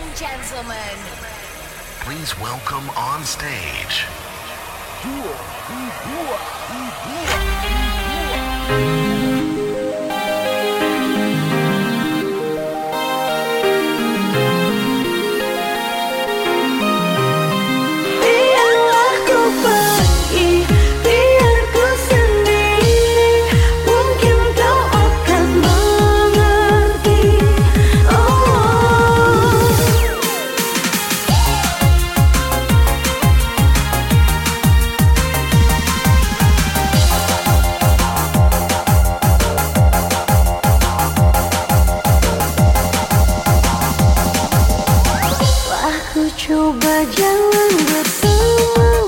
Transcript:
and gentlemen, Please welcome on stage. Biarlah berjalan bersama